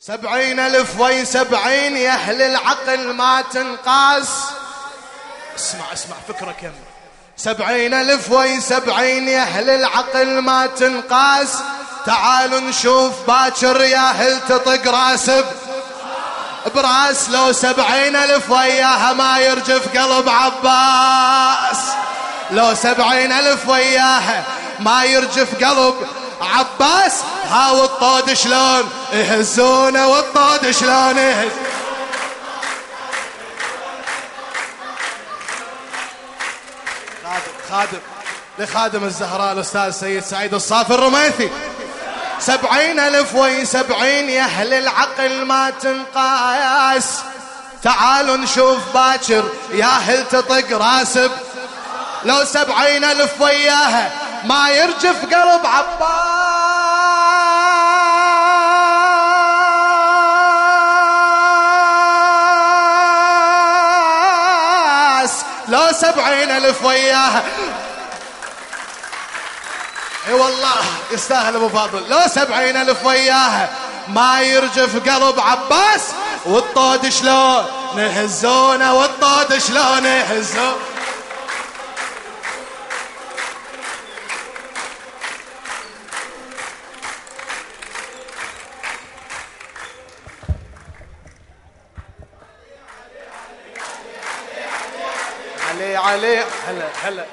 سبعين ألف وي سبعين يا أهل العقل ما تنقاس. اسمع اسمع فكرة كم سبعين ألف وي سبعين يا أهل العقل ما تنقاس. تعالوا نشوف باكر يا أهل تطق راس براس لو سبعين ألف وياها ما يرجف قلب عباس. لو سبعين ألف وياها ما يرجف قلب عباس ها والطود شلون؟ يهزونه والطود شلون يهز؟ خادم خادم لخادم الزهراء الأستاذ سيد سعيد الصافي الرميثي. سبعين ألف وي سبعين يا أهل العقل ما تنقاس. تعالوا نشوف باكر يا أهل تطق راسب. لو سبعين ألف وياها ما يرجف قلب عباس. لو سبعين ألف وياها إي والله يستاهل أبو فاضل. لو سبعين ألف وياها ما يرجف قلب عباس والطود شلون نهزونه والطود شلون يهزون علي علي. هلا هلا.